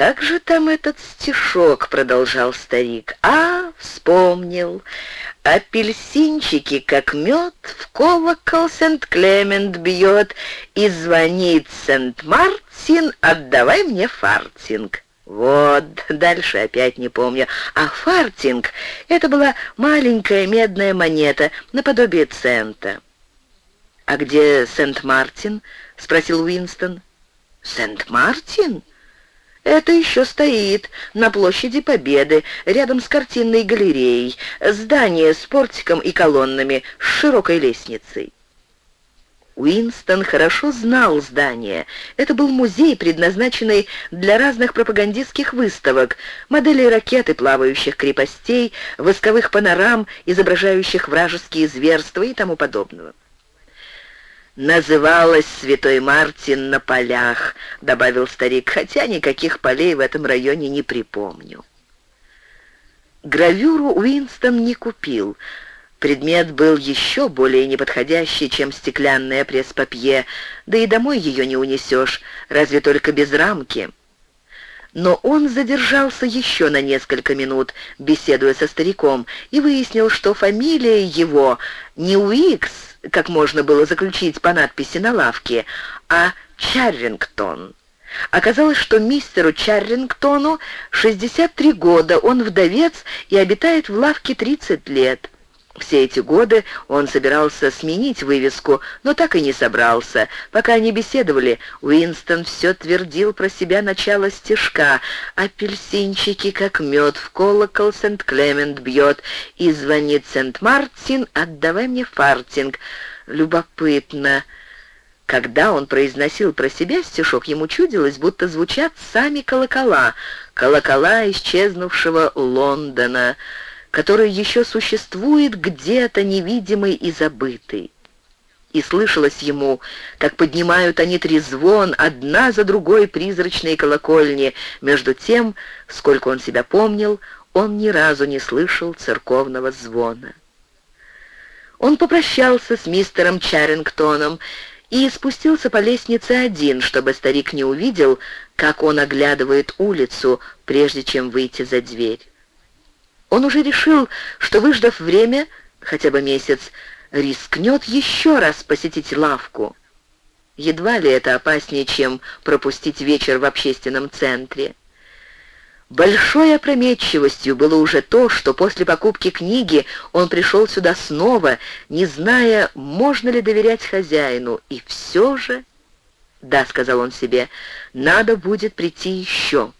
как же там этот стишок?» — продолжал старик. «А, вспомнил. Апельсинчики, как мед, в колокол Сент-Клемент бьет, и звонит Сент-Мартин, отдавай мне фартинг». Вот, дальше опять не помню. А фартинг — это была маленькая медная монета, наподобие цента. «А где Сент-Мартин?» — спросил Уинстон. «Сент-Мартин?» Это еще стоит на площади Победы, рядом с картинной галереей, здание с портиком и колоннами, с широкой лестницей. Уинстон хорошо знал здание. Это был музей, предназначенный для разных пропагандистских выставок, моделей ракет и плавающих крепостей, восковых панорам, изображающих вражеские зверства и тому подобного. «Называлась Святой Мартин на полях», — добавил старик, «хотя никаких полей в этом районе не припомню». Гравюру Уинстон не купил. Предмет был еще более неподходящий, чем стеклянное пресс-папье, да и домой ее не унесешь, разве только без рамки. Но он задержался еще на несколько минут, беседуя со стариком, и выяснил, что фамилия его не Уикс, как можно было заключить по надписи на лавке, а Чаррингтон. Оказалось, что мистеру Чаррингтону 63 года, он вдовец и обитает в лавке 30 лет. Все эти годы он собирался сменить вывеску, но так и не собрался. Пока они беседовали, Уинстон все твердил про себя начало стишка. «Апельсинчики, как мед, в колокол Сент-Клемент бьет, и звонит Сент-Мартин, отдавай мне фартинг». Любопытно. Когда он произносил про себя стишок, ему чудилось, будто звучат сами колокола, колокола исчезнувшего Лондона который еще существует где-то невидимый и забытый. И слышалось ему, как поднимают они трезвон, одна за другой призрачные колокольни. Между тем, сколько он себя помнил, он ни разу не слышал церковного звона. Он попрощался с мистером Чарингтоном и спустился по лестнице один, чтобы старик не увидел, как он оглядывает улицу, прежде чем выйти за дверь. Он уже решил, что, выждав время, хотя бы месяц, рискнет еще раз посетить лавку. Едва ли это опаснее, чем пропустить вечер в общественном центре. Большой опрометчивостью было уже то, что после покупки книги он пришел сюда снова, не зная, можно ли доверять хозяину, и все же... «Да», — сказал он себе, — «надо будет прийти еще».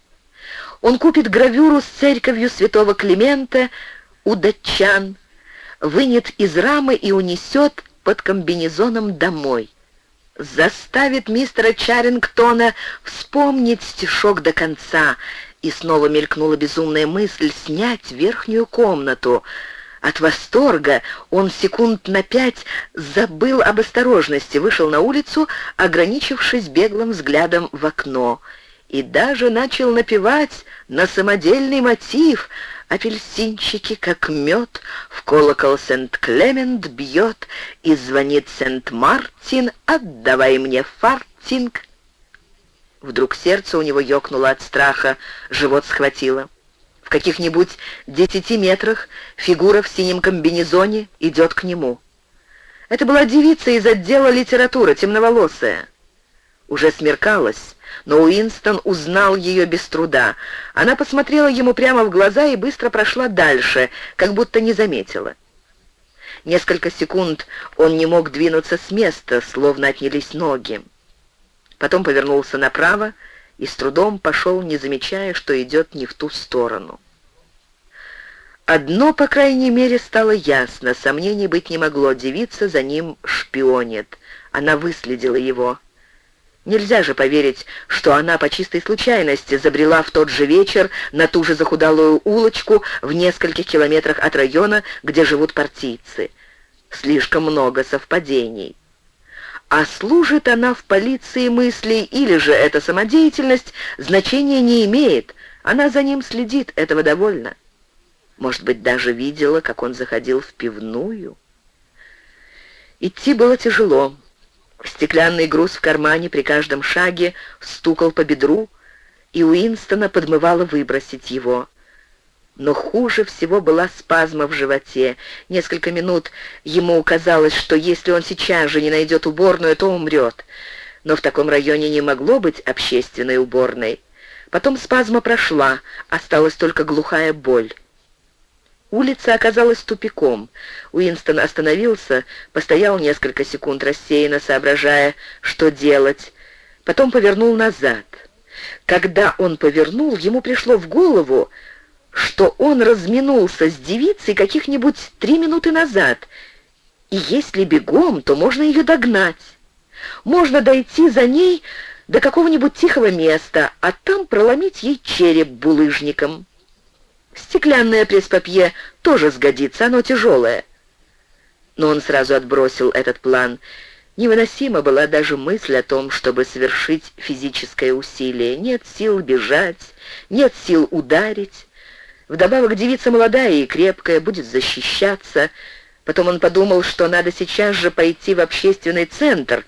Он купит гравюру с церковью святого Климента у датчан, вынет из рамы и унесет под комбинезоном домой. Заставит мистера Чарингтона вспомнить стишок до конца, и снова мелькнула безумная мысль снять верхнюю комнату. От восторга он секунд на пять забыл об осторожности, вышел на улицу, ограничившись беглым взглядом в окно — и даже начал напевать на самодельный мотив «Апельсинчики, как мед, в колокол Сент-Клемент бьет, и звонит Сент-Мартин, отдавай мне фартинг». Вдруг сердце у него ёкнуло от страха, живот схватило. В каких-нибудь десяти метрах фигура в синем комбинезоне идет к нему. Это была девица из отдела литературы, темноволосая. Уже смеркалось, но Уинстон узнал ее без труда. Она посмотрела ему прямо в глаза и быстро прошла дальше, как будто не заметила. Несколько секунд он не мог двинуться с места, словно отнялись ноги. Потом повернулся направо и с трудом пошел, не замечая, что идет не в ту сторону. Одно, по крайней мере, стало ясно, сомнений быть не могло, девица за ним шпионит. Она выследила его. Нельзя же поверить, что она по чистой случайности забрела в тот же вечер на ту же захудалую улочку в нескольких километрах от района, где живут партийцы. Слишком много совпадений. А служит она в полиции мыслей или же эта самодеятельность, значения не имеет. Она за ним следит, этого довольно. Может быть, даже видела, как он заходил в пивную. Идти было тяжело. Стеклянный груз в кармане при каждом шаге стукал по бедру, и Уинстона подмывало выбросить его. Но хуже всего была спазма в животе. Несколько минут ему казалось, что если он сейчас же не найдет уборную, то умрет. Но в таком районе не могло быть общественной уборной. Потом спазма прошла, осталась только глухая боль. Улица оказалась тупиком. Уинстон остановился, постоял несколько секунд рассеянно, соображая, что делать. Потом повернул назад. Когда он повернул, ему пришло в голову, что он разминулся с девицей каких-нибудь три минуты назад, и если бегом, то можно ее догнать. Можно дойти за ней до какого-нибудь тихого места, а там проломить ей череп булыжником. Стеклянное пресс-папье тоже сгодится, оно тяжелое. Но он сразу отбросил этот план. Невыносима была даже мысль о том, чтобы совершить физическое усилие. Нет сил бежать, нет сил ударить. Вдобавок девица молодая и крепкая, будет защищаться. Потом он подумал, что надо сейчас же пойти в общественный центр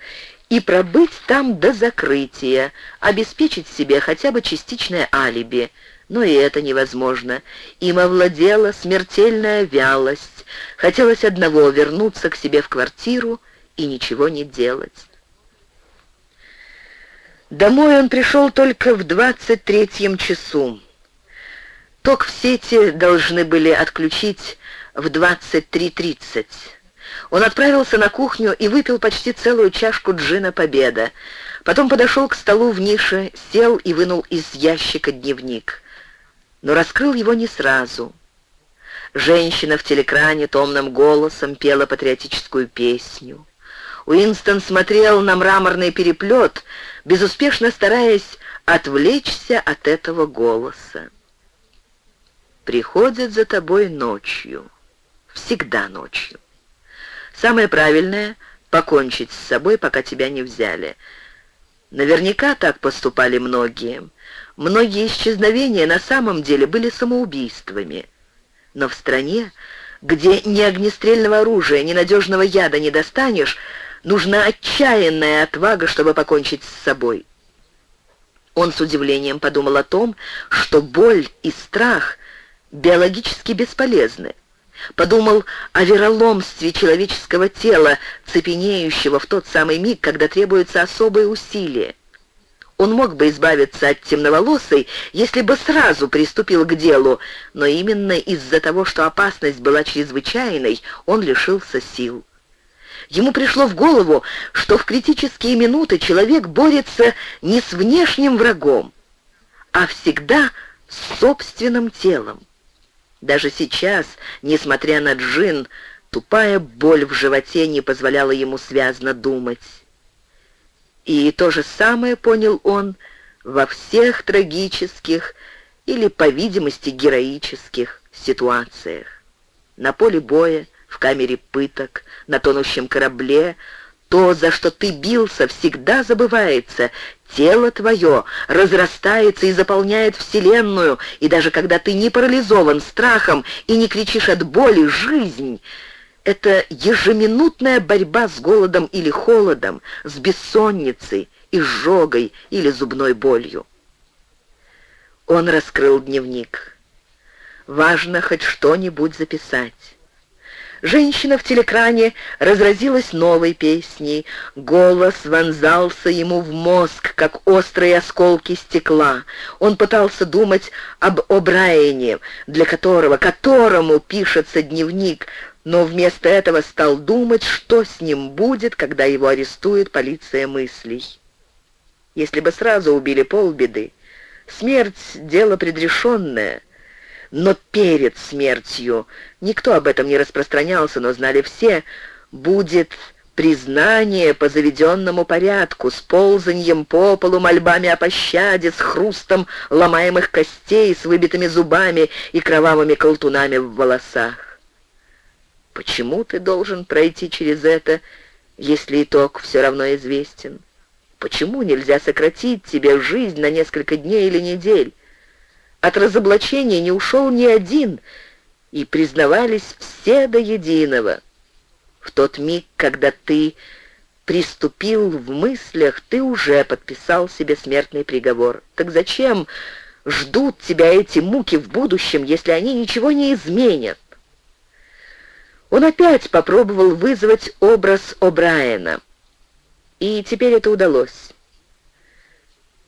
и пробыть там до закрытия, обеспечить себе хотя бы частичное алиби. Но и это невозможно. Им овладела смертельная вялость. Хотелось одного — вернуться к себе в квартиру и ничего не делать. Домой он пришел только в двадцать третьем часу. Ток в сети должны были отключить в 23.30. Он отправился на кухню и выпил почти целую чашку джина «Победа». Потом подошел к столу в нише, сел и вынул из ящика дневник. Но раскрыл его не сразу. Женщина в телекране томным голосом пела патриотическую песню. Уинстон смотрел на мраморный переплет, безуспешно стараясь отвлечься от этого голоса приходят за тобой ночью. Всегда ночью. Самое правильное — покончить с собой, пока тебя не взяли. Наверняка так поступали многие. Многие исчезновения на самом деле были самоубийствами. Но в стране, где ни огнестрельного оружия, ни надежного яда не достанешь, нужна отчаянная отвага, чтобы покончить с собой. Он с удивлением подумал о том, что боль и страх биологически бесполезны. Подумал о вероломстве человеческого тела, цепенеющего в тот самый миг, когда требуется особое усилие. Он мог бы избавиться от темноволосой, если бы сразу приступил к делу, но именно из-за того, что опасность была чрезвычайной, он лишился сил. Ему пришло в голову, что в критические минуты человек борется не с внешним врагом, а всегда с собственным телом. Даже сейчас, несмотря на джин, тупая боль в животе не позволяла ему связно думать. И то же самое понял он во всех трагических или, по видимости, героических ситуациях. На поле боя, в камере пыток, на тонущем корабле, то, за что ты бился, всегда забывается, Тело твое разрастается и заполняет Вселенную, и даже когда ты не парализован страхом и не кричишь от боли, жизнь — это ежеминутная борьба с голодом или холодом, с бессонницей, изжогой или зубной болью. Он раскрыл дневник. Важно хоть что-нибудь записать. Женщина в телекране разразилась новой песней. Голос вонзался ему в мозг, как острые осколки стекла. Он пытался думать об О'Брайене, для которого, которому пишется дневник, но вместо этого стал думать, что с ним будет, когда его арестует полиция мыслей. Если бы сразу убили полбеды, смерть — дело предрешенное — но перед смертью, никто об этом не распространялся, но знали все, будет признание по заведенному порядку, с ползаньем по полу, мольбами о пощаде, с хрустом ломаемых костей, с выбитыми зубами и кровавыми колтунами в волосах. Почему ты должен пройти через это, если итог все равно известен? Почему нельзя сократить тебе жизнь на несколько дней или недель? От разоблачения не ушел ни один, и признавались все до единого. В тот миг, когда ты приступил в мыслях, ты уже подписал себе смертный приговор. Так зачем ждут тебя эти муки в будущем, если они ничего не изменят? Он опять попробовал вызвать образ О'Брайена, и теперь это удалось.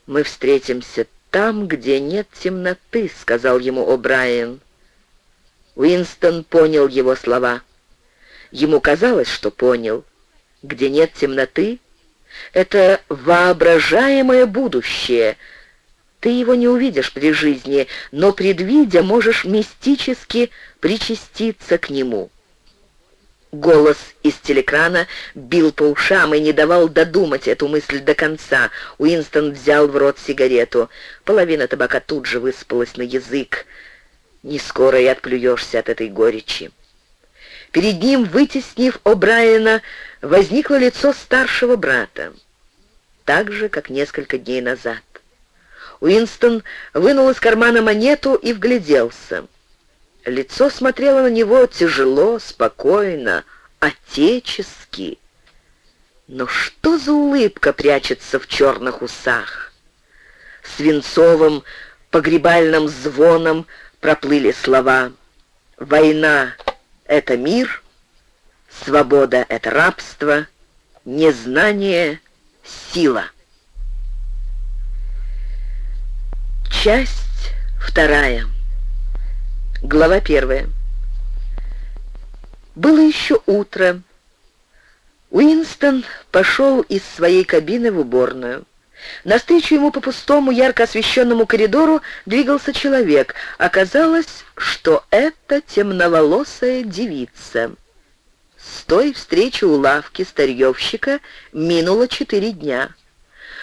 «Мы встретимся там, где нет темноты», — сказал ему О'Брайен. Уинстон понял его слова. Ему казалось, что понял. Где нет темноты, это воображаемое будущее. Ты его не увидишь при жизни, но, предвидя, можешь мистически причаститься к нему. Голос из телекрана бил по ушам и не давал додумать эту мысль до конца. Уинстон взял в рот сигарету. Половина табака тут же выспалась на язык. Не скоро и отплюешься от этой горечи. Перед ним, вытеснив О'Брайена, возникло лицо старшего брата. Так же, как несколько дней назад. Уинстон вынул из кармана монету и вгляделся. Лицо смотрело на него тяжело, спокойно, отечески. Но что за улыбка прячется в черных усах? Свинцовым погребальным звоном проплыли слова «Война — это мир», «Свобода — это рабство», «Незнание — сила». Часть вторая. Глава первая. Было еще утро. Уинстон пошел из своей кабины в уборную. Навстречу ему по пустому, ярко освещенному коридору двигался человек. Оказалось, что это темноволосая девица. С той встречи у лавки старьевщика минуло четыре дня.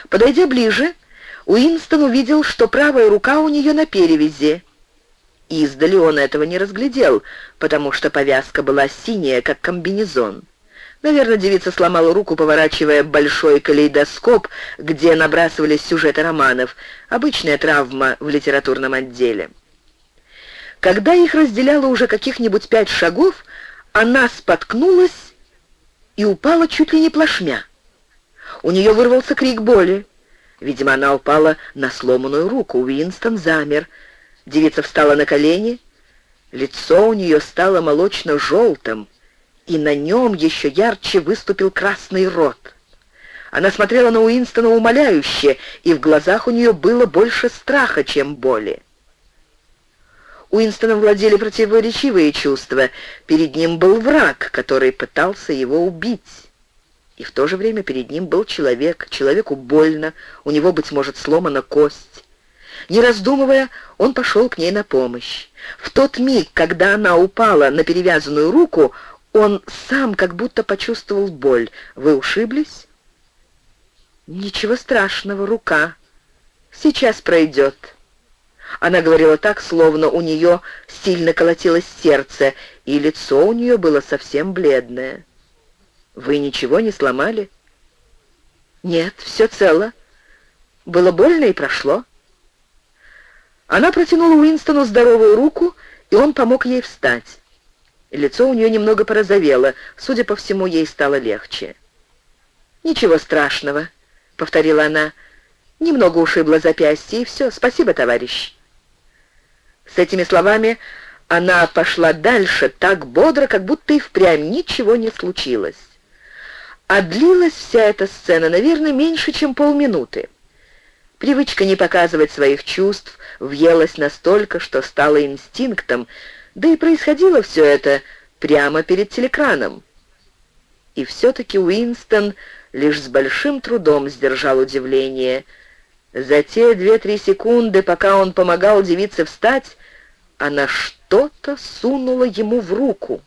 Подойдя ближе, Уинстон увидел, что правая рука у нее на перевязи. Издали он этого не разглядел, потому что повязка была синяя, как комбинезон. Наверное, девица сломала руку, поворачивая большой калейдоскоп, где набрасывались сюжеты романов. Обычная травма в литературном отделе. Когда их разделяло уже каких-нибудь пять шагов, она споткнулась и упала чуть ли не плашмя. У нее вырвался крик боли. Видимо, она упала на сломанную руку. Уинстон замер — Девица встала на колени, лицо у нее стало молочно-желтым, и на нем еще ярче выступил красный рот. Она смотрела на Уинстона умоляюще, и в глазах у нее было больше страха, чем боли. Уинстоном владели противоречивые чувства. Перед ним был враг, который пытался его убить. И в то же время перед ним был человек. Человеку больно, у него, быть может, сломана кость. Не раздумывая, он пошел к ней на помощь. В тот миг, когда она упала на перевязанную руку, он сам как будто почувствовал боль. «Вы ушиблись?» «Ничего страшного, рука. Сейчас пройдет». Она говорила так, словно у нее сильно колотилось сердце, и лицо у нее было совсем бледное. «Вы ничего не сломали?» «Нет, все цело. Было больно и прошло». Она протянула Уинстону здоровую руку, и он помог ей встать. Лицо у нее немного порозовело, судя по всему, ей стало легче. «Ничего страшного», — повторила она. «Немного ушибло запястье, и все. Спасибо, товарищ». С этими словами она пошла дальше так бодро, как будто и впрямь ничего не случилось. А длилась вся эта сцена, наверное, меньше, чем полминуты. Привычка не показывать своих чувств въелась настолько, что стала инстинктом, да и происходило все это прямо перед телекраном. И все-таки Уинстон лишь с большим трудом сдержал удивление. За те две-три секунды, пока он помогал девице встать, она что-то сунула ему в руку.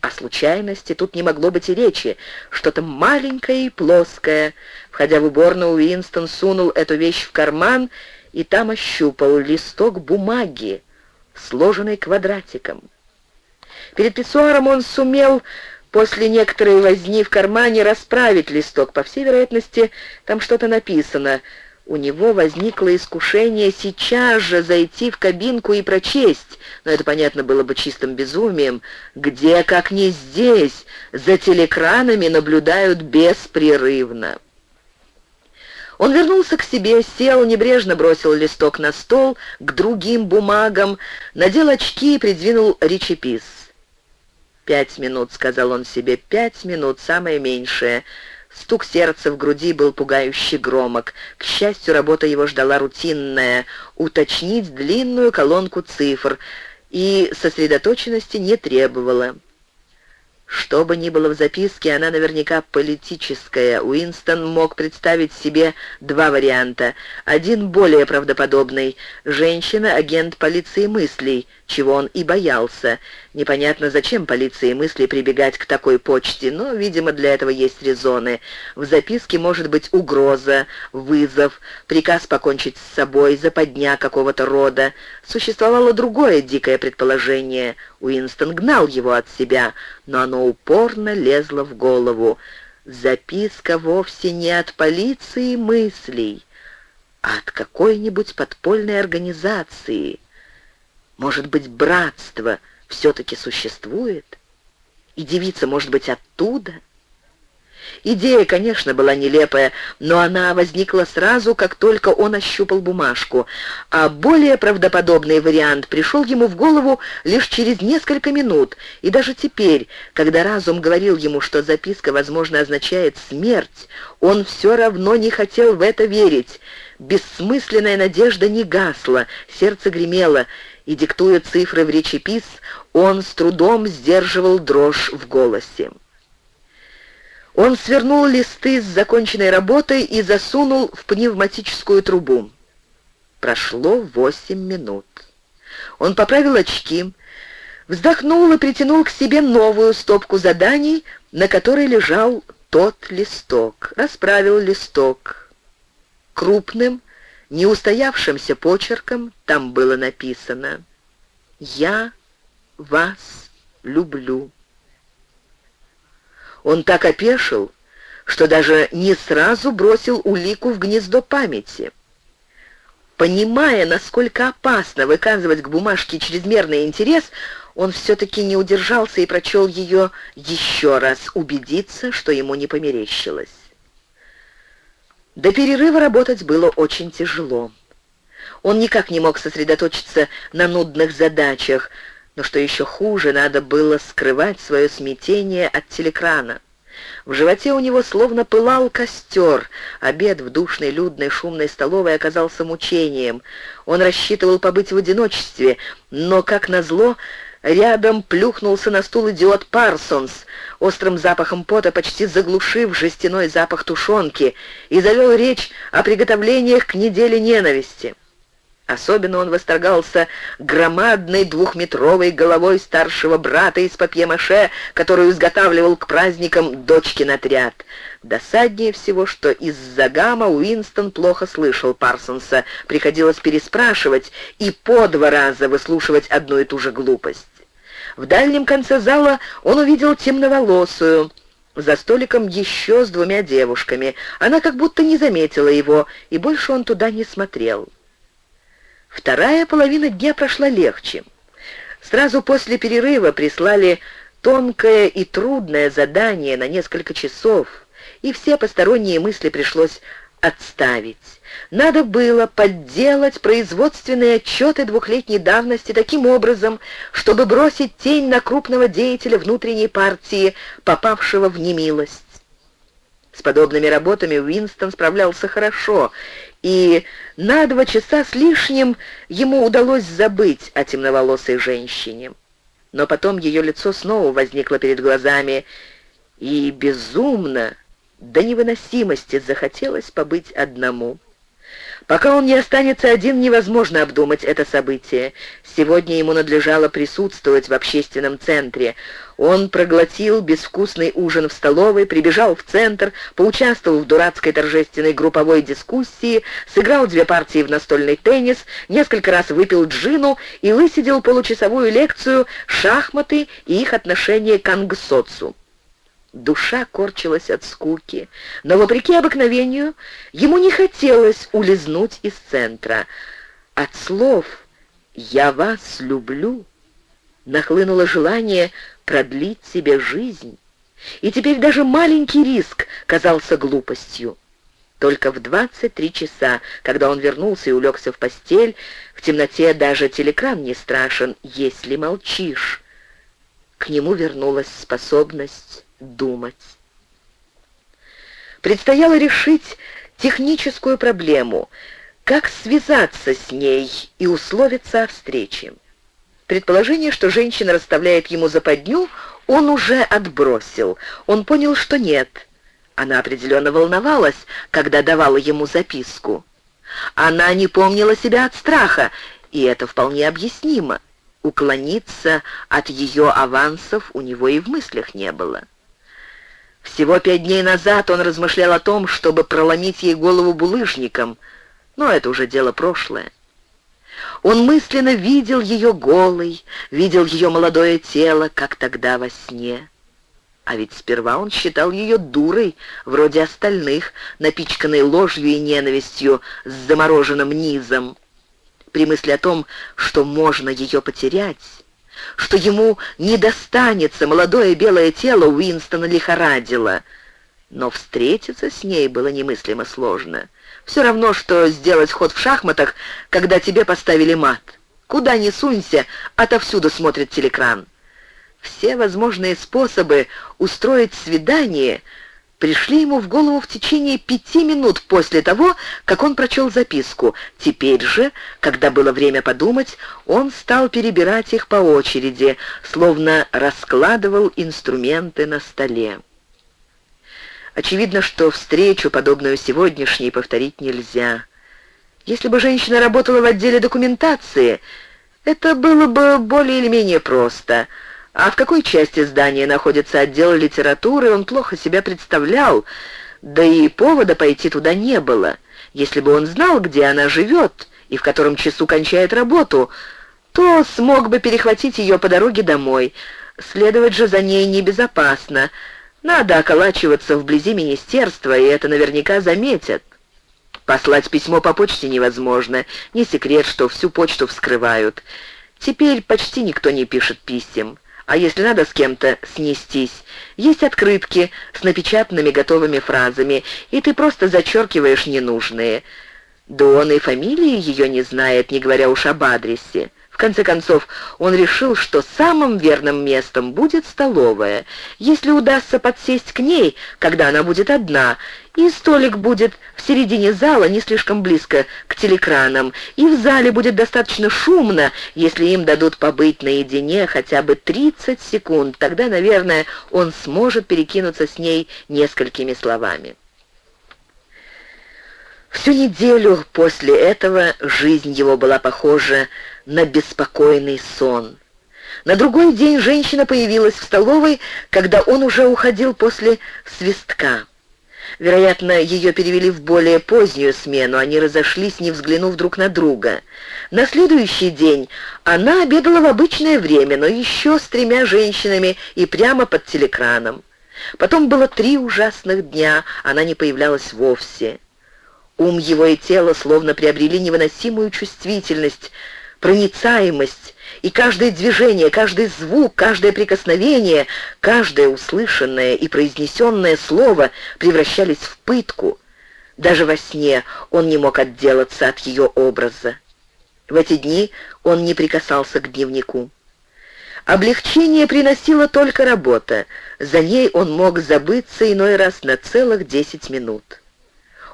О случайности тут не могло быть и речи. Что-то маленькое и плоское. Входя в уборную, Уинстон сунул эту вещь в карман и там ощупал листок бумаги, сложенный квадратиком. Перед писсуаром он сумел после некоторой возни в кармане расправить листок. По всей вероятности, там что-то написано. У него возникло искушение сейчас же зайти в кабинку и прочесть, но это, понятно, было бы чистым безумием. Где, как не здесь, за телекранами наблюдают беспрерывно. Он вернулся к себе, сел, небрежно бросил листок на стол, к другим бумагам, надел очки и придвинул речепис. «Пять минут», — сказал он себе, — «пять минут, самое меньшее». Стук сердца в груди был пугающе громок. К счастью, работа его ждала рутинная — уточнить длинную колонку цифр, и сосредоточенности не требовала. Что бы ни было в записке, она наверняка политическая. Уинстон мог представить себе два варианта. Один более правдоподобный. Женщина — агент полиции мыслей, чего он и боялся. Непонятно, зачем полиции мыслей прибегать к такой почте, но, видимо, для этого есть резоны. В записке может быть угроза, вызов, приказ покончить с собой, западня какого-то рода. Существовало другое дикое предположение. Уинстон гнал его от себя, но оно упорно лезло в голову. Записка вовсе не от полиции мыслей, а от какой-нибудь подпольной организации. Может быть, братство все-таки существует? И девица, может быть, оттуда? Идея, конечно, была нелепая, но она возникла сразу, как только он ощупал бумажку, а более правдоподобный вариант пришел ему в голову лишь через несколько минут, и даже теперь, когда разум говорил ему, что записка, возможно, означает смерть, он все равно не хотел в это верить. Бессмысленная надежда не гасла, сердце гремело, и, диктуя цифры в речепис, он с трудом сдерживал дрожь в голосе. Он свернул листы с законченной работой и засунул в пневматическую трубу. Прошло восемь минут. Он поправил очки, вздохнул и притянул к себе новую стопку заданий, на которой лежал тот листок. Расправил листок. Крупным, неустоявшимся почерком там было написано «Я вас люблю». Он так опешил, что даже не сразу бросил улику в гнездо памяти. Понимая, насколько опасно выказывать к бумажке чрезмерный интерес, он все-таки не удержался и прочел ее еще раз, убедиться, что ему не померещилось. До перерыва работать было очень тяжело. Он никак не мог сосредоточиться на нудных задачах, но что еще хуже, надо было скрывать свое смятение от телекрана. В животе у него словно пылал костер. Обед в душной, людной, шумной столовой оказался мучением. Он рассчитывал побыть в одиночестве, но, как назло, рядом плюхнулся на стул идиот Парсонс, острым запахом пота почти заглушив жестяной запах тушенки, и завел речь о приготовлениях к неделе ненависти. Особенно он восторгался громадной двухметровой головой старшего брата из папье-маше, которую изготавливал к праздникам дочкин отряд. Досаднее всего, что из-за гамма Уинстон плохо слышал Парсонса, приходилось переспрашивать и по два раза выслушивать одну и ту же глупость. В дальнем конце зала он увидел темноволосую, за столиком еще с двумя девушками. Она как будто не заметила его, и больше он туда не смотрел. Вторая половина дня прошла легче. Сразу после перерыва прислали тонкое и трудное задание на несколько часов, и все посторонние мысли пришлось отставить. Надо было подделать производственные отчеты двухлетней давности таким образом, чтобы бросить тень на крупного деятеля внутренней партии, попавшего в немилость. С подобными работами Уинстон справлялся хорошо, и на два часа с лишним ему удалось забыть о темноволосой женщине. Но потом ее лицо снова возникло перед глазами, и безумно, до невыносимости захотелось побыть одному. Пока он не останется один, невозможно обдумать это событие. Сегодня ему надлежало присутствовать в общественном центре. Он проглотил безвкусный ужин в столовой, прибежал в центр, поучаствовал в дурацкой торжественной групповой дискуссии, сыграл две партии в настольный теннис, несколько раз выпил джину и высидел получасовую лекцию «Шахматы и их отношение к ангсоцу». Душа корчилась от скуки, но, вопреки обыкновению, ему не хотелось улизнуть из центра. От слов «я вас люблю» нахлынуло желание продлить себе жизнь, и теперь даже маленький риск казался глупостью. Только в 23 часа, когда он вернулся и улегся в постель, в темноте даже телекран не страшен, если молчишь. К нему вернулась способность думать. Предстояло решить техническую проблему, как связаться с ней и условиться о встрече. Предположение, что женщина расставляет ему западню, он уже отбросил. Он понял, что нет. Она определенно волновалась, когда давала ему записку. Она не помнила себя от страха, и это вполне объяснимо. Уклониться от ее авансов у него и в мыслях не было. Всего пять дней назад он размышлял о том, чтобы проломить ей голову булыжником, но это уже дело прошлое. Он мысленно видел ее голой, видел ее молодое тело, как тогда во сне. А ведь сперва он считал ее дурой, вроде остальных, напичканной ложью и ненавистью с замороженным низом. При мысли о том, что можно ее потерять, что ему не достанется молодое белое тело, Уинстона лихорадило. Но встретиться с ней было немыслимо сложно. Все равно, что сделать ход в шахматах, когда тебе поставили мат. Куда ни сунься, отовсюду смотрит телекран. Все возможные способы устроить свидание — пришли ему в голову в течение пяти минут после того, как он прочел записку. Теперь же, когда было время подумать, он стал перебирать их по очереди, словно раскладывал инструменты на столе. Очевидно, что встречу, подобную сегодняшней, повторить нельзя. Если бы женщина работала в отделе документации, это было бы более или менее просто — а в какой части здания находится отдел литературы, он плохо себя представлял, да и повода пойти туда не было. Если бы он знал, где она живет и в котором часу кончает работу, то смог бы перехватить ее по дороге домой. Следовать же за ней небезопасно. Надо околачиваться вблизи министерства, и это наверняка заметят. Послать письмо по почте невозможно. Не секрет, что всю почту вскрывают. Теперь почти никто не пишет писем а если надо с кем-то снестись, есть открытки с напечатанными готовыми фразами, и ты просто зачеркиваешь ненужные. Да он и фамилии ее не знает, не говоря уж об адресе. В конце концов, он решил, что самым верным местом будет столовая, если удастся подсесть к ней, когда она будет одна, и столик будет в середине зала, не слишком близко к телекранам, и в зале будет достаточно шумно, если им дадут побыть наедине хотя бы 30 секунд. Тогда, наверное, он сможет перекинуться с ней несколькими словами. Всю неделю после этого жизнь его была похожа на беспокойный сон. На другой день женщина появилась в столовой, когда он уже уходил после свистка. Вероятно, ее перевели в более позднюю смену, они разошлись, не взглянув друг на друга. На следующий день она обедала в обычное время, но еще с тремя женщинами и прямо под телекраном. Потом было три ужасных дня, она не появлялась вовсе. Ум его и тело словно приобрели невыносимую чувствительность, проницаемость, и каждое движение, каждый звук, каждое прикосновение, каждое услышанное и произнесенное слово превращались в пытку. Даже во сне он не мог отделаться от ее образа. В эти дни он не прикасался к дневнику. Облегчение приносила только работа. За ней он мог забыться иной раз на целых десять минут.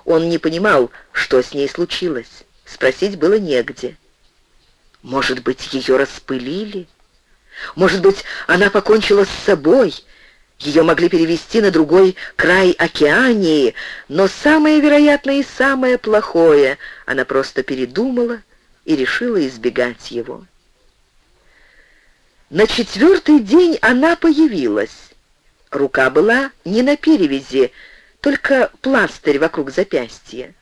Он не понимал, что с ней случилось. Спросить было негде. Может быть, ее распылили? Может быть, она покончила с собой? Ее могли перевести на другой край океании, но самое вероятное и самое плохое она просто передумала и решила избегать его. На четвертый день она появилась. Рука была не на перевязи, только пластырь вокруг запястья.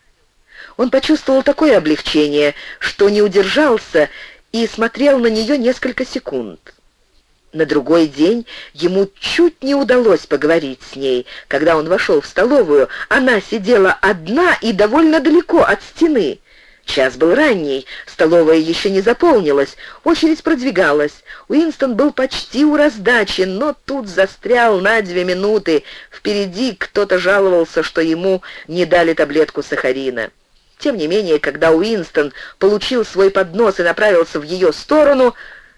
Он почувствовал такое облегчение, что не удержался и смотрел на нее несколько секунд. На другой день ему чуть не удалось поговорить с ней. Когда он вошел в столовую, она сидела одна и довольно далеко от стены. Час был ранний, столовая еще не заполнилась, очередь продвигалась. Уинстон был почти у раздачи, но тут застрял на две минуты. Впереди кто-то жаловался, что ему не дали таблетку сахарина. Тем не менее, когда Уинстон получил свой поднос и направился в ее сторону,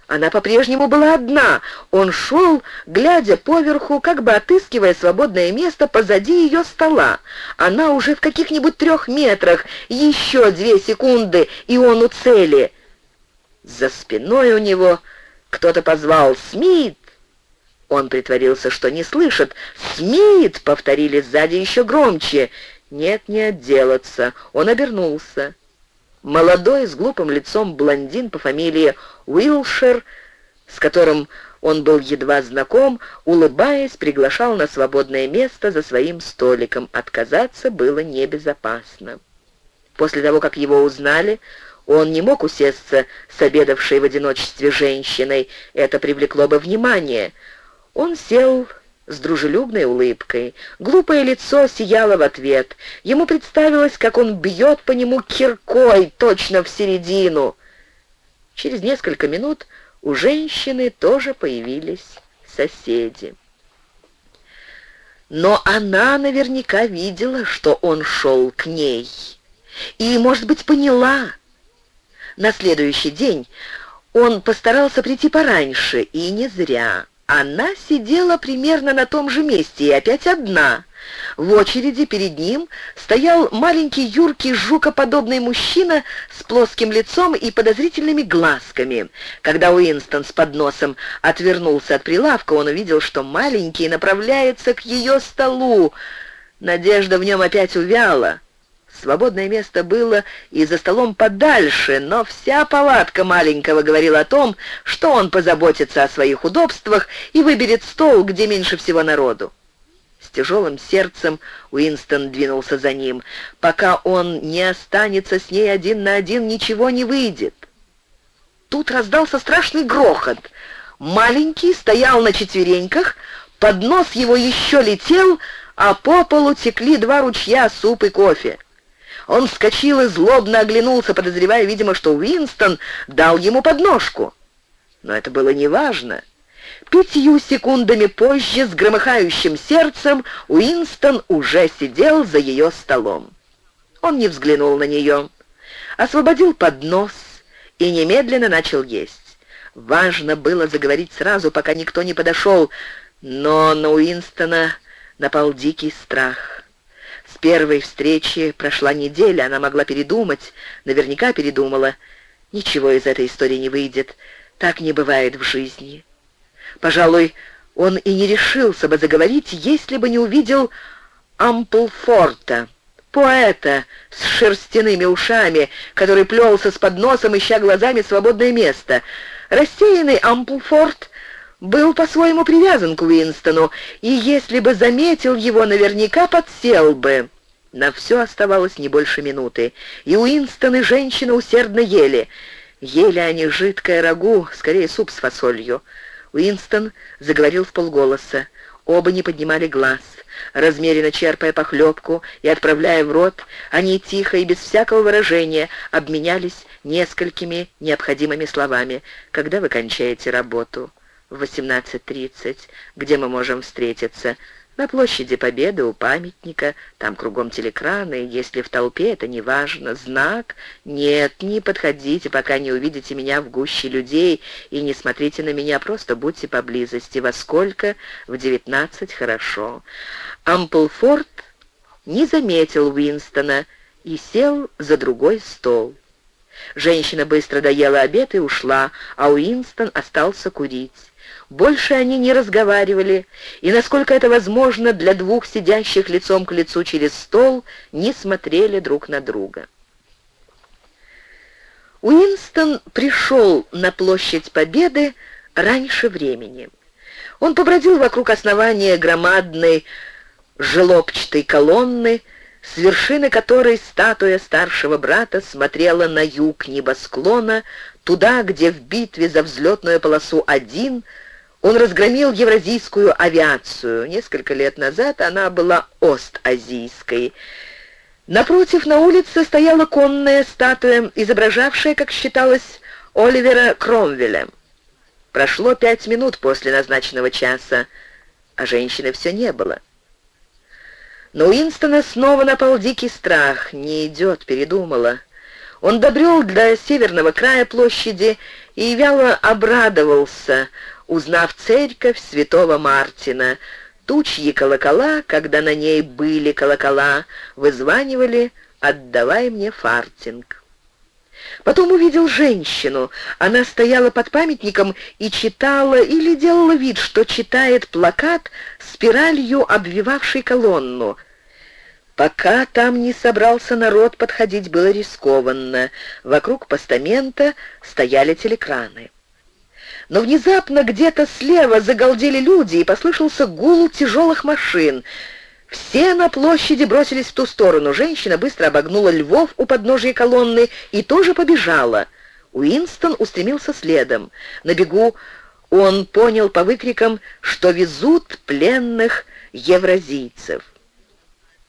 она по-прежнему была одна. Он шел, глядя поверху, как бы отыскивая свободное место позади ее стола. Она уже в каких-нибудь трех метрах. Еще две секунды, и он у цели. За спиной у него кто-то позвал «Смит!». Он притворился, что не слышит. «Смит!» — повторили сзади еще громче. «Нет, не отделаться». Он обернулся. Молодой, с глупым лицом блондин по фамилии Уилшер, с которым он был едва знаком, улыбаясь, приглашал на свободное место за своим столиком. Отказаться было небезопасно. После того, как его узнали, он не мог усесться с обедавшей в одиночестве женщиной. Это привлекло бы внимание. Он сел с дружелюбной улыбкой. Глупое лицо сияло в ответ. Ему представилось, как он бьет по нему киркой точно в середину. Через несколько минут у женщины тоже появились соседи. Но она наверняка видела, что он шел к ней. И, может быть, поняла. На следующий день он постарался прийти пораньше, и не зря. Она сидела примерно на том же месте и опять одна. В очереди перед ним стоял маленький юркий жукоподобный мужчина с плоским лицом и подозрительными глазками. Когда Уинстон с подносом отвернулся от прилавка, он увидел, что маленький направляется к ее столу. Надежда в нем опять увяла. Свободное место было и за столом подальше, но вся палатка маленького говорила о том, что он позаботится о своих удобствах и выберет стол, где меньше всего народу. С тяжелым сердцем Уинстон двинулся за ним. Пока он не останется с ней один на один, ничего не выйдет. Тут раздался страшный грохот. Маленький стоял на четвереньках, поднос его еще летел, а по полу текли два ручья суп и кофе. Он вскочил и злобно оглянулся, подозревая, видимо, что Уинстон дал ему подножку. Но это было неважно. Пятью секундами позже, с громыхающим сердцем, Уинстон уже сидел за ее столом. Он не взглянул на нее, освободил поднос и немедленно начал есть. Важно было заговорить сразу, пока никто не подошел, но на Уинстона напал дикий страх первой встречи прошла неделя, она могла передумать, наверняка передумала. Ничего из этой истории не выйдет, так не бывает в жизни. Пожалуй, он и не решился бы заговорить, если бы не увидел Амплфорта, поэта с шерстяными ушами, который плелся с подносом, ища глазами свободное место. Рассеянный Амплфорд был по-своему привязан к Уинстону, и если бы заметил его, наверняка подсел бы. На все оставалось не больше минуты, и Уинстон и женщина усердно ели. Ели они жидкое рагу, скорее суп с фасолью. Уинстон заговорил в полголоса. Оба не поднимали глаз. Размеренно черпая похлебку и отправляя в рот, они тихо и без всякого выражения обменялись несколькими необходимыми словами. «Когда вы кончаете работу?» В 18.30, где мы можем встретиться. На площади Победы у памятника, там кругом телекраны, если в толпе, это не важно. Знак? Нет, не подходите, пока не увидите меня в гуще людей, и не смотрите на меня, просто будьте поблизости. Во сколько? В 19, хорошо. Амплфорд не заметил Уинстона и сел за другой стол. Женщина быстро доела обед и ушла, а Уинстон остался курить. Больше они не разговаривали, и, насколько это возможно, для двух сидящих лицом к лицу через стол, не смотрели друг на друга. Уинстон пришел на площадь Победы раньше времени. Он побродил вокруг основания громадной желобчатой колонны, с вершины которой статуя старшего брата смотрела на юг небосклона, туда, где в битве за взлетную полосу один Он разгромил евразийскую авиацию. Несколько лет назад она была остазийской. Напротив, на улице стояла конная статуя, изображавшая, как считалось, Оливера Кромвеля. Прошло пять минут после назначенного часа, а женщины все не было. Но Уинстона снова напал дикий страх. Не идет, передумала. Он добрел до северного края площади и вяло обрадовался, узнав церковь святого Мартина. Тучьи колокола, когда на ней были колокола, вызванивали «Отдавай мне фартинг». Потом увидел женщину. Она стояла под памятником и читала или делала вид, что читает плакат спиралью, обвивавший колонну. Пока там не собрался народ, подходить было рискованно. Вокруг постамента стояли телекраны. Но внезапно где-то слева загалдели люди, и послышался гул тяжелых машин — все на площади бросились в ту сторону. Женщина быстро обогнула львов у подножия колонны и тоже побежала. Уинстон устремился следом. На бегу он понял по выкрикам, что везут пленных евразийцев.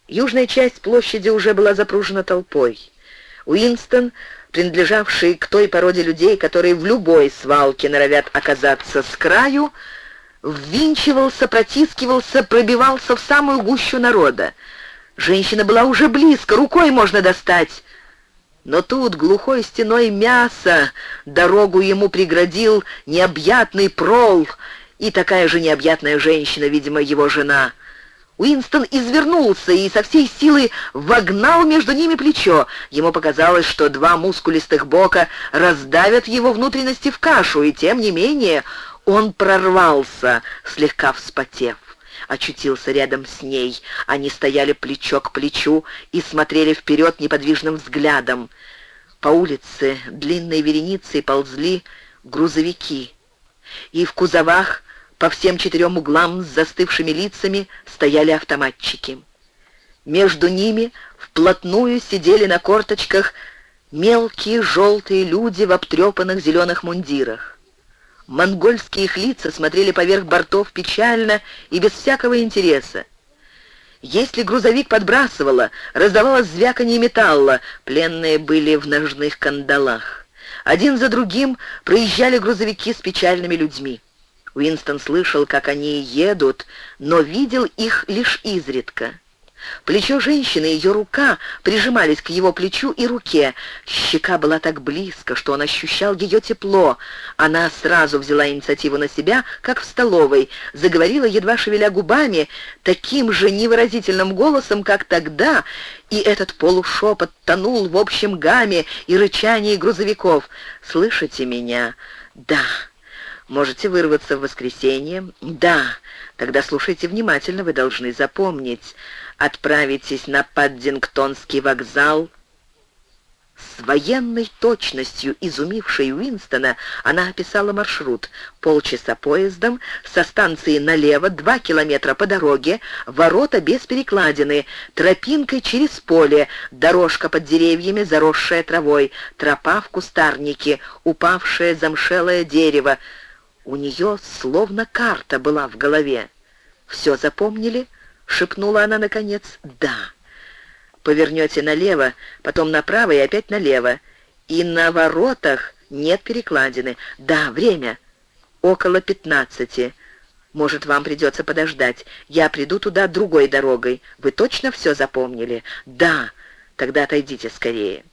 Южная часть площади уже была запружена толпой. Уинстон, принадлежавший к той породе людей, которые в любой свалке норовят оказаться с краю, ввинчивался, протискивался, пробивался в самую гущу народа. Женщина была уже близко, рукой можно достать. Но тут глухой стеной мяса дорогу ему преградил необъятный прол и такая же необъятная женщина, видимо, его жена. Уинстон извернулся и со всей силы вогнал между ними плечо. Ему показалось, что два мускулистых бока раздавят его внутренности в кашу, и тем не менее он прорвался, слегка вспотев. Очутился рядом с ней. Они стояли плечо к плечу и смотрели вперед неподвижным взглядом. По улице длинной вереницей ползли грузовики. И в кузовах по всем четырем углам с застывшими лицами стояли автоматчики. Между ними вплотную сидели на корточках мелкие желтые люди в обтрепанных зеленых мундирах. Монгольские их лица смотрели поверх бортов печально и без всякого интереса. Если грузовик подбрасывало, раздавалось звяканье металла, пленные были в ножных кандалах. Один за другим проезжали грузовики с печальными людьми. Уинстон слышал, как они едут, но видел их лишь изредка. Плечо женщины и ее рука прижимались к его плечу и руке. Щека была так близко, что он ощущал ее тепло. Она сразу взяла инициативу на себя, как в столовой, заговорила, едва шевеля губами, таким же невыразительным голосом, как тогда, и этот полушепот тонул в общем гамме и рычании грузовиков. «Слышите меня?» «Да». «Можете вырваться в воскресенье?» «Да». Тогда слушайте внимательно, вы должны запомнить отправитесь на Паддингтонский вокзал. С военной точностью, изумившей Уинстона, она описала маршрут. Полчаса поездом, со станции налево, два километра по дороге, ворота без перекладины, тропинкой через поле, дорожка под деревьями, заросшая травой, тропа в кустарнике, упавшее замшелое дерево. У нее словно карта была в голове. «Все запомнили?» — шепнула она наконец. «Да». «Повернете налево, потом направо и опять налево. И на воротах нет перекладины. Да, время. Около пятнадцати. Может, вам придется подождать. Я приду туда другой дорогой. Вы точно все запомнили? Да. Тогда отойдите скорее».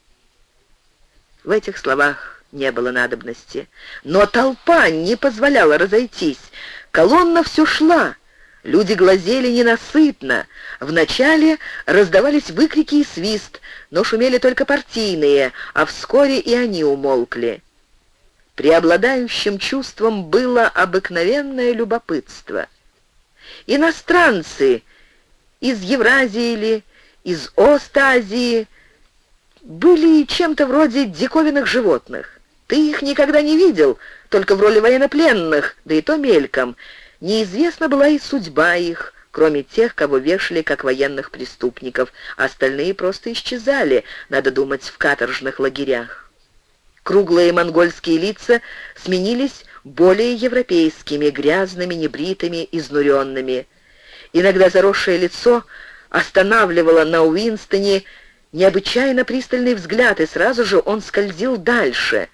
В этих словах не было надобности. Но толпа не позволяла разойтись. Колонна все шла. Люди глазели ненасытно. Вначале раздавались выкрики и свист, но шумели только партийные, а вскоре и они умолкли. Преобладающим чувством было обыкновенное любопытство. Иностранцы из Евразии или из Остазии были чем-то вроде диковинных животных. Ты их никогда не видел, только в роли военнопленных, да и то мельком — Неизвестна была и судьба их, кроме тех, кого вешали как военных преступников. Остальные просто исчезали, надо думать, в каторжных лагерях. Круглые монгольские лица сменились более европейскими, грязными, небритыми, изнуренными. Иногда заросшее лицо останавливало на Уинстоне необычайно пристальный взгляд, и сразу же он скользил дальше.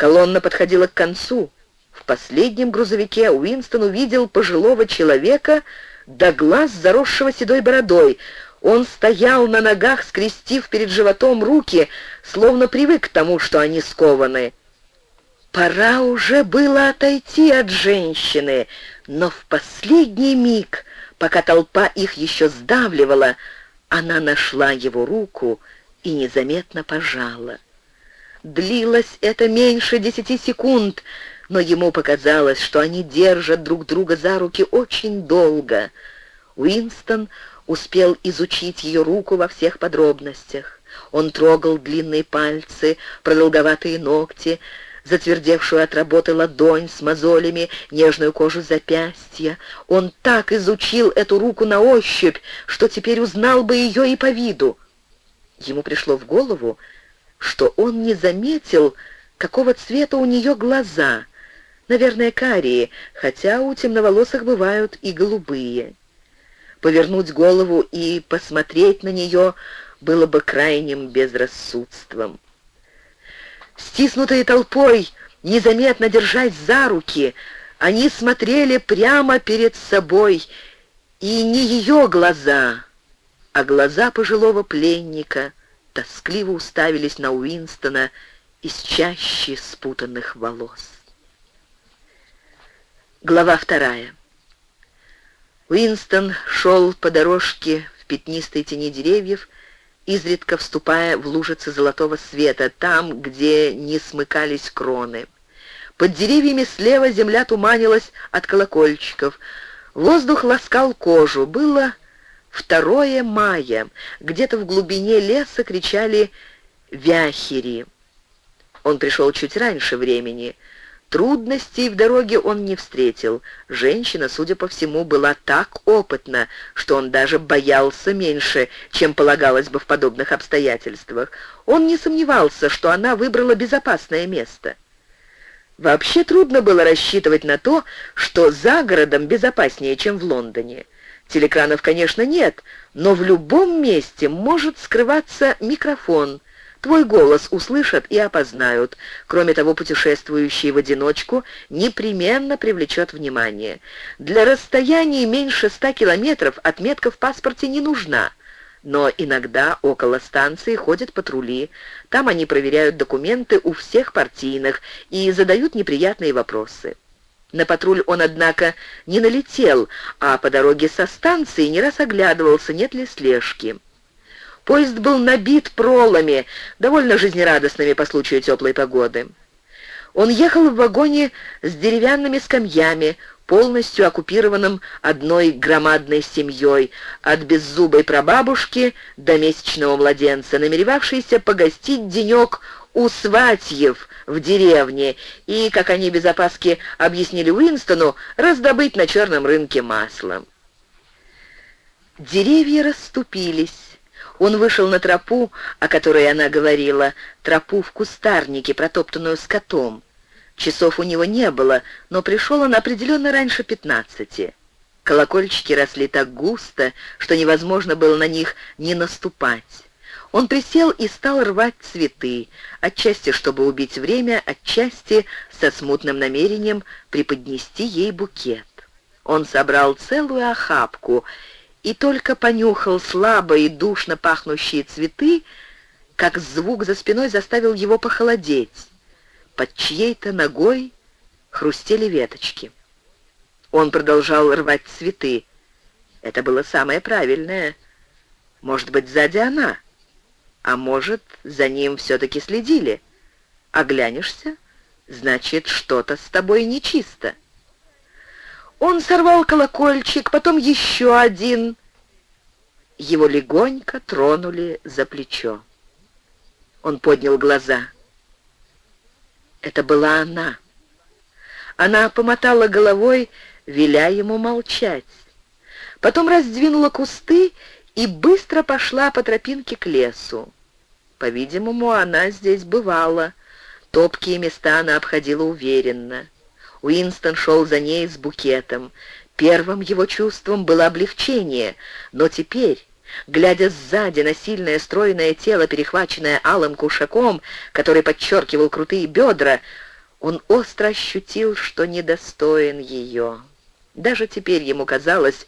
Колонна подходила к концу. В последнем грузовике Уинстон увидел пожилого человека до глаз заросшего седой бородой. Он стоял на ногах, скрестив перед животом руки, словно привык к тому, что они скованы. Пора уже было отойти от женщины, но в последний миг, пока толпа их еще сдавливала, она нашла его руку и незаметно пожала. Длилось это меньше десяти секунд, но ему показалось, что они держат друг друга за руки очень долго. Уинстон успел изучить ее руку во всех подробностях. Он трогал длинные пальцы, продолговатые ногти, затвердевшую от работы ладонь с мозолями, нежную кожу запястья. Он так изучил эту руку на ощупь, что теперь узнал бы ее и по виду. Ему пришло в голову, что он не заметил, какого цвета у нее глаза. Наверное, карие, хотя у темноволосых бывают и голубые. Повернуть голову и посмотреть на нее было бы крайним безрассудством. Стиснутые толпой, незаметно держась за руки, они смотрели прямо перед собой, и не ее глаза, а глаза пожилого пленника тоскливо уставились на Уинстона из чащи спутанных волос. Глава вторая. Уинстон шел по дорожке в пятнистой тени деревьев, изредка вступая в лужицы золотого света, там, где не смыкались кроны. Под деревьями слева земля туманилась от колокольчиков. Воздух ласкал кожу. Было второе мая. Где-то в глубине леса кричали «Вяхери». Он пришел чуть раньше времени — Трудностей в дороге он не встретил. Женщина, судя по всему, была так опытна, что он даже боялся меньше, чем полагалось бы в подобных обстоятельствах. Он не сомневался, что она выбрала безопасное место. Вообще трудно было рассчитывать на то, что за городом безопаснее, чем в Лондоне. Телекранов, конечно, нет, но в любом месте может скрываться микрофон – Твой голос услышат и опознают. Кроме того, путешествующий в одиночку непременно привлечет внимание. Для расстояний меньше ста километров отметка в паспорте не нужна. Но иногда около станции ходят патрули. Там они проверяют документы у всех партийных и задают неприятные вопросы. На патруль он, однако, не налетел, а по дороге со станции не раз оглядывался, нет ли слежки. Поезд был набит пролами, довольно жизнерадостными по случаю теплой погоды. Он ехал в вагоне с деревянными скамьями, полностью оккупированным одной громадной семьей, от беззубой прабабушки до месячного младенца, намеревавшейся погостить денек у сватьев в деревне и, как они без опаски объяснили Уинстону, раздобыть на черном рынке масло. Деревья расступились. Он вышел на тропу, о которой она говорила, тропу в кустарнике, протоптанную скотом. Часов у него не было, но пришел он определенно раньше пятнадцати. Колокольчики росли так густо, что невозможно было на них не наступать. Он присел и стал рвать цветы, отчасти чтобы убить время, отчасти со смутным намерением преподнести ей букет. Он собрал целую охапку и только понюхал слабо и душно пахнущие цветы, как звук за спиной заставил его похолодеть. Под чьей-то ногой хрустели веточки. Он продолжал рвать цветы. Это было самое правильное. Может быть, сзади она, а может, за ним все-таки следили. Оглянешься, значит, что-то с тобой нечисто. Он сорвал колокольчик, потом еще один. Его легонько тронули за плечо. Он поднял глаза. Это была она. Она помотала головой, веля ему молчать. Потом раздвинула кусты и быстро пошла по тропинке к лесу. По-видимому, она здесь бывала. Топкие места она обходила уверенно. Уинстон шел за ней с букетом. Первым его чувством было облегчение, но теперь, глядя сзади на сильное стройное тело, перехваченное алым кушаком, который подчеркивал крутые бедра, он остро ощутил, что недостоин ее. Даже теперь ему казалось,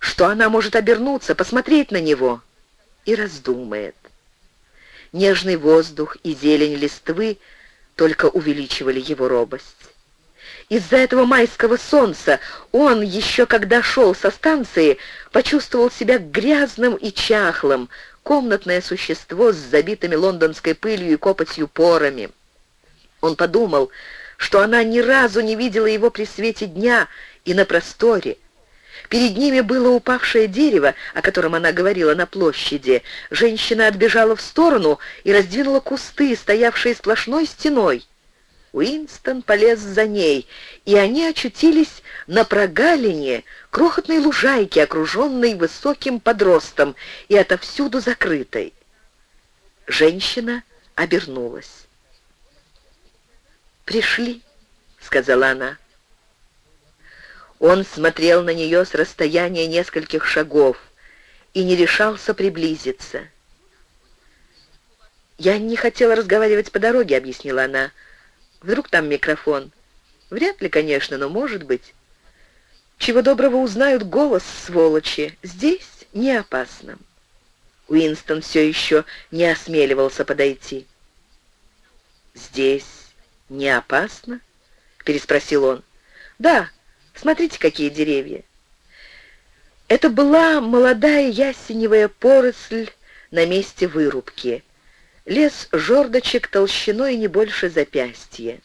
что она может обернуться, посмотреть на него и раздумает. Нежный воздух и зелень листвы только увеличивали его робость. Из-за этого майского солнца он, еще когда шел со станции, почувствовал себя грязным и чахлым, комнатное существо с забитыми лондонской пылью и копотью порами. Он подумал, что она ни разу не видела его при свете дня и на просторе. Перед ними было упавшее дерево, о котором она говорила на площади. Женщина отбежала в сторону и раздвинула кусты, стоявшие сплошной стеной. Уинстон полез за ней, и они очутились на прогалине крохотной лужайки, окруженной высоким подростом и отовсюду закрытой. Женщина обернулась. «Пришли», — сказала она. Он смотрел на нее с расстояния нескольких шагов и не решался приблизиться. «Я не хотела разговаривать по дороге», — объяснила она. Вдруг там микрофон? Вряд ли, конечно, но может быть. Чего доброго узнают голос, сволочи. Здесь не опасно. Уинстон все еще не осмеливался подойти. «Здесь не опасно?» — переспросил он. «Да, смотрите, какие деревья». Это была молодая ясеневая поросль на месте вырубки — Лес жердочек толщиной не больше запястья.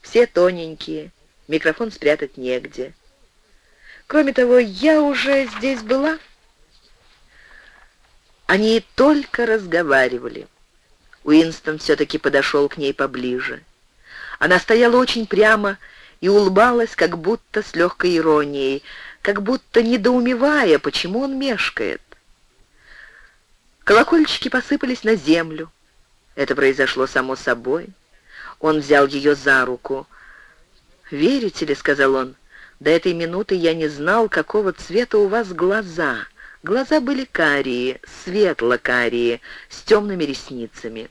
Все тоненькие, микрофон спрятать негде. Кроме того, я уже здесь была. Они только разговаривали. Уинстон все-таки подошел к ней поближе. Она стояла очень прямо и улыбалась, как будто с легкой иронией, как будто недоумевая, почему он мешкает. Колокольчики посыпались на землю. Это произошло само собой. Он взял ее за руку. «Верите ли?» — сказал он. «До этой минуты я не знал, какого цвета у вас глаза. Глаза были карие, светло-карие, с темными ресницами.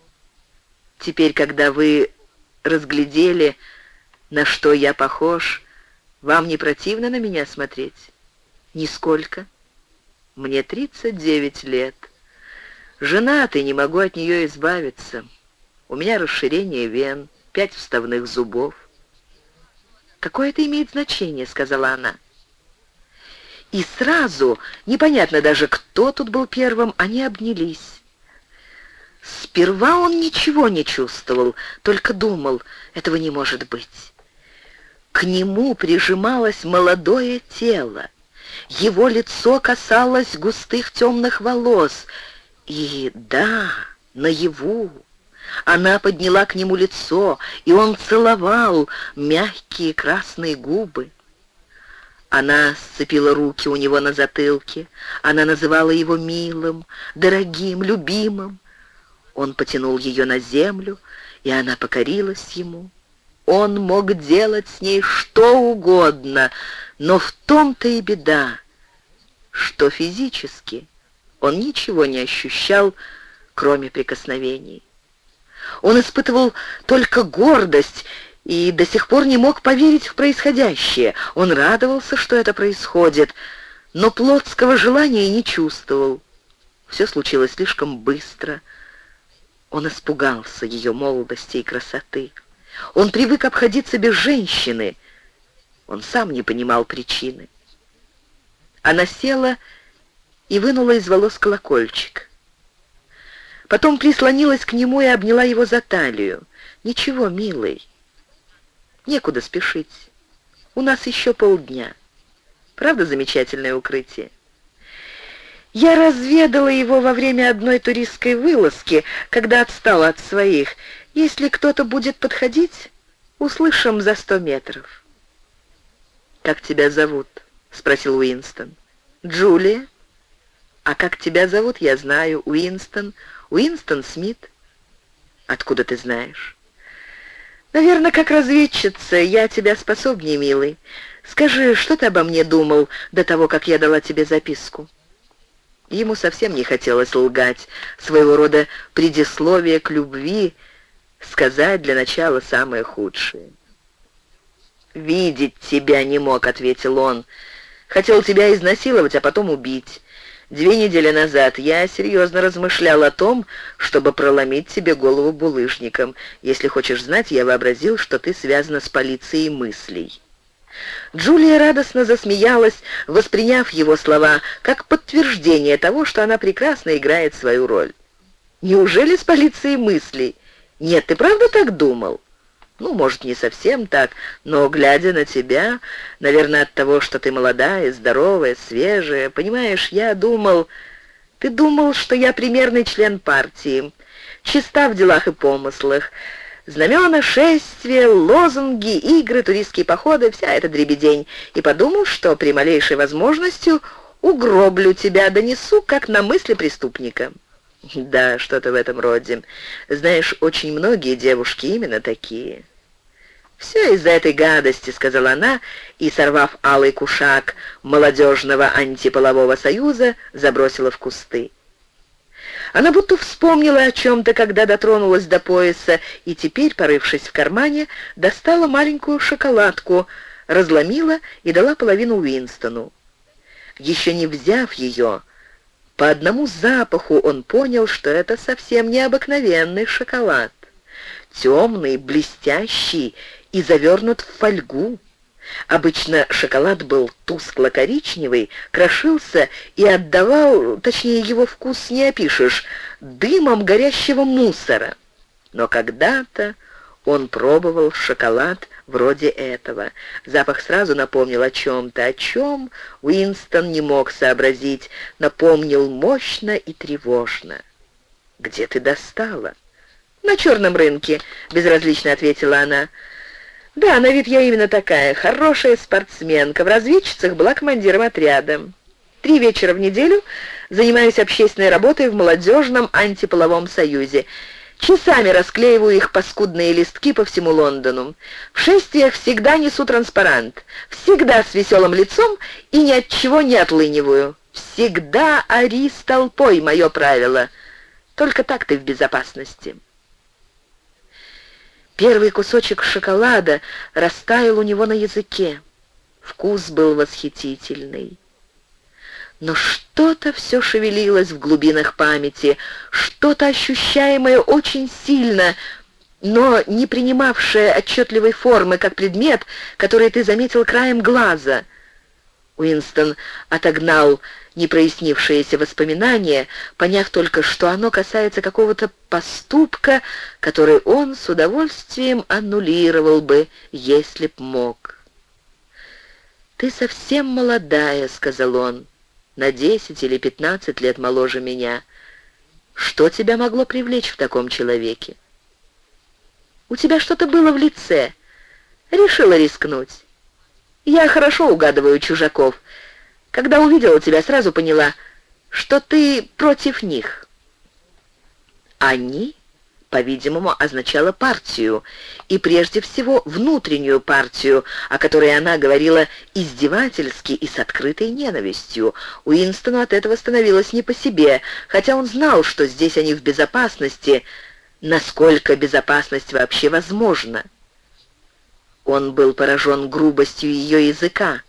Теперь, когда вы разглядели, на что я похож, вам не противно на меня смотреть?» «Нисколько. Мне тридцать девять лет». Женатый, не могу от нее избавиться. У меня расширение вен, пять вставных зубов. «Какое это имеет значение?» — сказала она. И сразу, непонятно даже, кто тут был первым, они обнялись. Сперва он ничего не чувствовал, только думал, этого не может быть. К нему прижималось молодое тело. Его лицо касалось густых темных волос — и да, наяву. Она подняла к нему лицо, и он целовал мягкие красные губы. Она сцепила руки у него на затылке. Она называла его милым, дорогим, любимым. Он потянул ее на землю, и она покорилась ему. Он мог делать с ней что угодно, но в том-то и беда, что физически он ничего не ощущал, кроме прикосновений. Он испытывал только гордость и до сих пор не мог поверить в происходящее. Он радовался, что это происходит, но плотского желания не чувствовал. Все случилось слишком быстро. Он испугался ее молодости и красоты. Он привык обходиться без женщины. Он сам не понимал причины. Она села и вынула из волос колокольчик. Потом прислонилась к нему и обняла его за талию. «Ничего, милый, некуда спешить. У нас еще полдня. Правда замечательное укрытие?» Я разведала его во время одной туристской вылазки, когда отстала от своих. Если кто-то будет подходить, услышим за сто метров. «Как тебя зовут?» — спросил Уинстон. «Джулия?» «А как тебя зовут, я знаю. Уинстон. Уинстон Смит». «Откуда ты знаешь?» «Наверное, как разведчица, я тебя способнее, милый. Скажи, что ты обо мне думал до того, как я дала тебе записку?» Ему совсем не хотелось лгать, своего рода предисловие к любви, сказать для начала самое худшее. «Видеть тебя не мог», — ответил он. «Хотел тебя изнасиловать, а потом убить. Две недели назад я серьезно размышлял о том, чтобы проломить тебе голову булыжником. Если хочешь знать, я вообразил, что ты связана с полицией мыслей». Джулия радостно засмеялась, восприняв его слова как подтверждение того, что она прекрасно играет свою роль. «Неужели с полицией мыслей? Нет, ты правда так думал?» «Ну, может, не совсем так, но, глядя на тебя, наверное, от того, что ты молодая, здоровая, свежая, понимаешь, я думал... Ты думал, что я примерный член партии, чиста в делах и помыслах, Знамена, шествия, лозунги, игры, туристские походы — вся эта дребедень. И подумал, что при малейшей возможности угроблю тебя, донесу, как на мысли преступника. Да, что-то в этом роде. Знаешь, очень многие девушки именно такие. «Все из-за этой гадости», — сказала она, и, сорвав алый кушак молодежного антиполового союза, забросила в кусты. Она будто вспомнила о чем-то, когда дотронулась до пояса, и теперь, порывшись в кармане, достала маленькую шоколадку, разломила и дала половину Уинстону. Еще не взяв ее, по одному запаху он понял, что это совсем необыкновенный шоколад. Темный, блестящий и завернут в фольгу. Обычно шоколад был тускло-коричневый, крошился и отдавал, точнее его вкус не опишешь, дымом горящего мусора. Но когда-то он пробовал шоколад вроде этого. Запах сразу напомнил о чем-то, о чем Уинстон не мог сообразить, напомнил мощно и тревожно. «Где ты достала?» «На черном рынке», — безразлично ответила она. «Да, на вид я именно такая, хорошая спортсменка. В разведчицах была командиром отряда. Три вечера в неделю занимаюсь общественной работой в молодежном антиполовом союзе. Часами расклеиваю их паскудные листки по всему Лондону. В шествиях всегда несу транспарант. Всегда с веселым лицом и ни от чего не отлыниваю. Всегда ори с толпой, мое правило. Только так ты в безопасности». Первый кусочек шоколада растаял у него на языке. Вкус был восхитительный. Но что-то все шевелилось в глубинах памяти, что-то ощущаемое очень сильно, но не принимавшее отчетливой формы, как предмет, который ты заметил краем глаза. Уинстон отогнал непрояснившееся воспоминание, поняв только, что оно касается какого-то поступка, который он с удовольствием аннулировал бы, если б мог. «Ты совсем молодая», — сказал он, — «на десять или пятнадцать лет моложе меня. Что тебя могло привлечь в таком человеке?» «У тебя что-то было в лице. Решила рискнуть. Я хорошо угадываю чужаков. Когда увидела тебя, сразу поняла, что ты против них». «Они?» По-видимому, означало партию, и прежде всего внутреннюю партию, о которой она говорила издевательски и с открытой ненавистью. Уинстону от этого становилось не по себе, хотя он знал, что здесь они в безопасности, насколько безопасность вообще возможна. Он был поражен грубостью ее языка.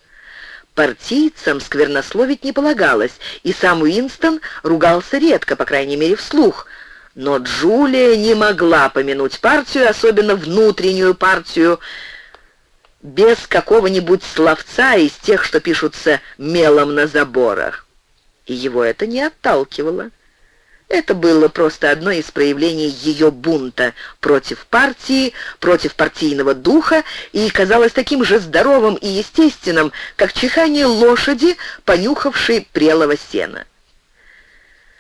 Партийцам сквернословить не полагалось, и сам Уинстон ругался редко, по крайней мере, вслух. Но Джулия не могла помянуть партию, особенно внутреннюю партию, без какого-нибудь словца из тех, что пишутся мелом на заборах. И его это не отталкивало. Это было просто одно из проявлений ее бунта против партии, против партийного духа и казалось таким же здоровым и естественным, как чихание лошади, понюхавшей прелого сена.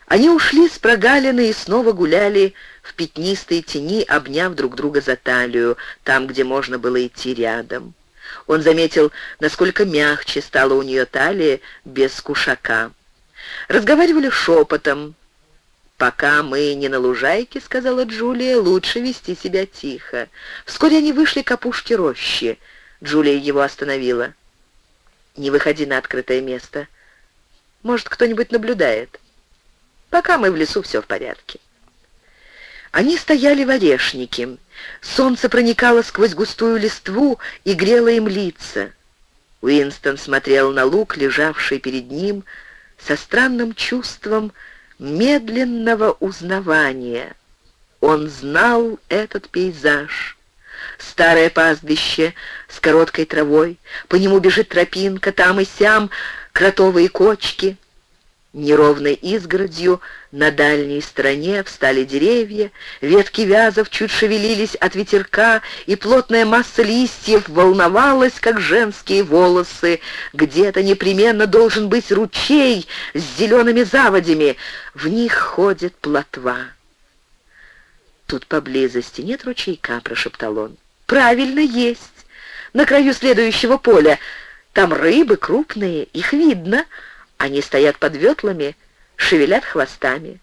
Они ушли с прогалины и снова гуляли в пятнистой тени, обняв друг друга за талию, там, где можно было идти рядом. Он заметил, насколько мягче стала у нее талия без кушака. Разговаривали шепотом, «Пока мы не на лужайке, — сказала Джулия, — лучше вести себя тихо». Вскоре они вышли к опушке рощи. Джулия его остановила. «Не выходи на открытое место. Может, кто-нибудь наблюдает. Пока мы в лесу, все в порядке». Они стояли в орешнике. Солнце проникало сквозь густую листву и грело им лица. Уинстон смотрел на луг, лежавший перед ним, со странным чувством медленного узнавания. Он знал этот пейзаж. Старое пастбище с короткой травой, по нему бежит тропинка, там и сям кротовые кочки — Неровной изгородью на дальней стороне встали деревья, ветки вязов чуть шевелились от ветерка, и плотная масса листьев волновалась, как женские волосы. Где-то непременно должен быть ручей с зелеными заводями, в них ходит плотва. «Тут поблизости нет ручейка», — прошептал он. «Правильно, есть. На краю следующего поля. Там рыбы крупные, их видно». Они стоят под ветлами, шевелят хвостами.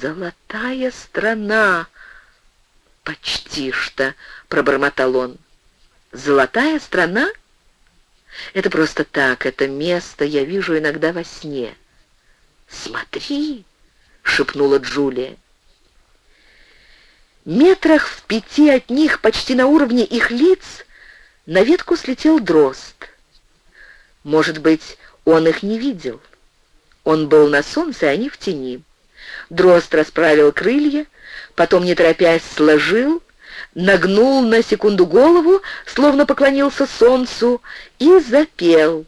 «Золотая страна!» «Почти что!» — пробормотал он. «Золотая страна?» «Это просто так, это место я вижу иногда во сне». «Смотри!» — шепнула Джулия. Метрах в пяти от них, почти на уровне их лиц, на ветку слетел дрозд. Может быть, он их не видел. Он был на солнце, а они в тени. Дрозд расправил крылья, потом, не торопясь, сложил, нагнул на секунду голову, словно поклонился солнцу, и запел.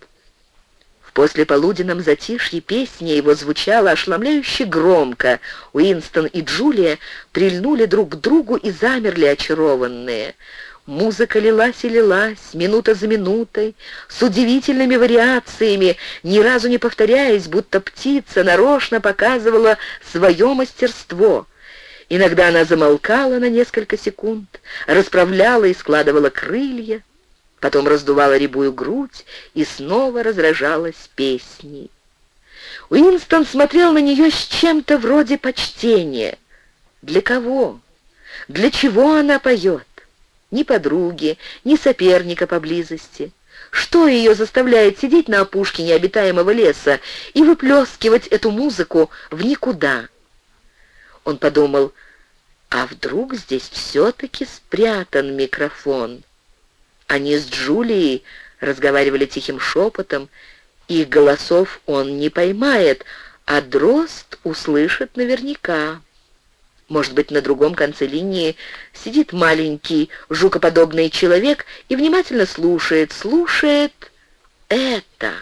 В послеполуденном затишье песня его звучала ошеломляюще громко. Уинстон и Джулия прильнули друг к другу и замерли очарованные — Музыка лилась и лилась, минута за минутой, с удивительными вариациями, ни разу не повторяясь, будто птица нарочно показывала свое мастерство. Иногда она замолкала на несколько секунд, расправляла и складывала крылья, потом раздувала рябую грудь и снова разражалась песней. Уинстон смотрел на нее с чем-то вроде почтения. Для кого? Для чего она поет? Ни подруги, ни соперника поблизости. Что ее заставляет сидеть на опушке необитаемого леса и выплескивать эту музыку в никуда? Он подумал, а вдруг здесь все-таки спрятан микрофон? Они с Джулией разговаривали тихим шепотом, их голосов он не поймает, а дрозд услышит наверняка. Может быть, на другом конце линии сидит маленький жукоподобный человек и внимательно слушает, слушает это.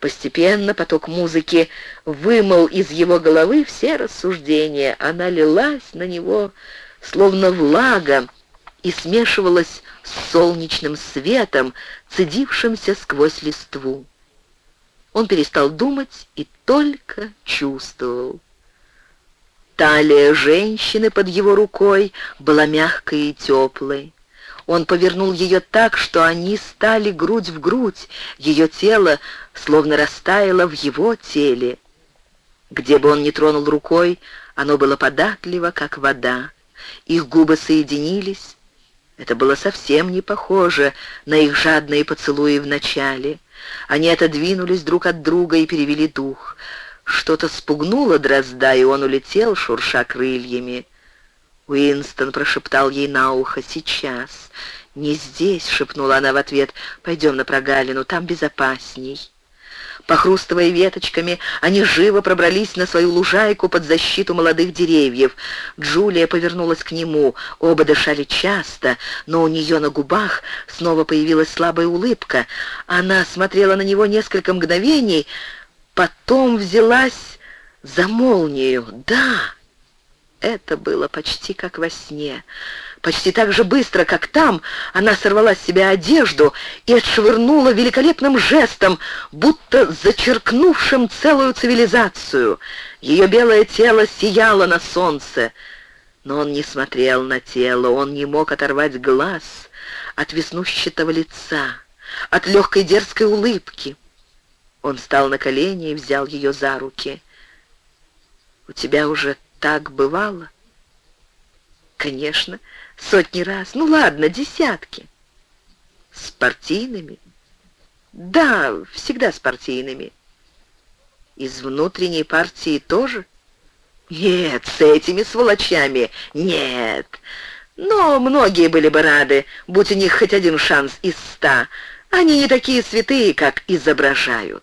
Постепенно поток музыки вымыл из его головы все рассуждения. Она лилась на него, словно влага, и смешивалась с солнечным светом, цедившимся сквозь листву. Он перестал думать и только чувствовал. Талия женщины под его рукой была мягкой и теплой. Он повернул ее так, что они стали грудь в грудь, ее тело словно растаяло в его теле. Где бы он ни тронул рукой, оно было податливо, как вода. Их губы соединились. Это было совсем не похоже на их жадные поцелуи в начале. Они отодвинулись друг от друга и перевели дух. Что-то спугнуло дрозда, и он улетел, шурша крыльями. Уинстон прошептал ей на ухо «Сейчас». «Не здесь», — шепнула она в ответ, — «пойдем на прогалину, там безопасней». Похрустывая веточками, они живо пробрались на свою лужайку под защиту молодых деревьев. Джулия повернулась к нему. Оба дышали часто, но у нее на губах снова появилась слабая улыбка. Она смотрела на него несколько мгновений, потом взялась за молнию. Да, это было почти как во сне. Почти так же быстро, как там, она сорвала с себя одежду и отшвырнула великолепным жестом, будто зачеркнувшим целую цивилизацию. Ее белое тело сияло на солнце. Но он не смотрел на тело, он не мог оторвать глаз от веснущатого лица, от легкой дерзкой улыбки. Он встал на колени и взял ее за руки. У тебя уже так бывало? Конечно, сотни раз. Ну ладно, десятки. Спортивными? Да, всегда спортивными. Из внутренней партии тоже? Нет, с этими сволочами нет. Но многие были бы рады, будь у них хоть один шанс из ста. Они не такие святые, как изображают.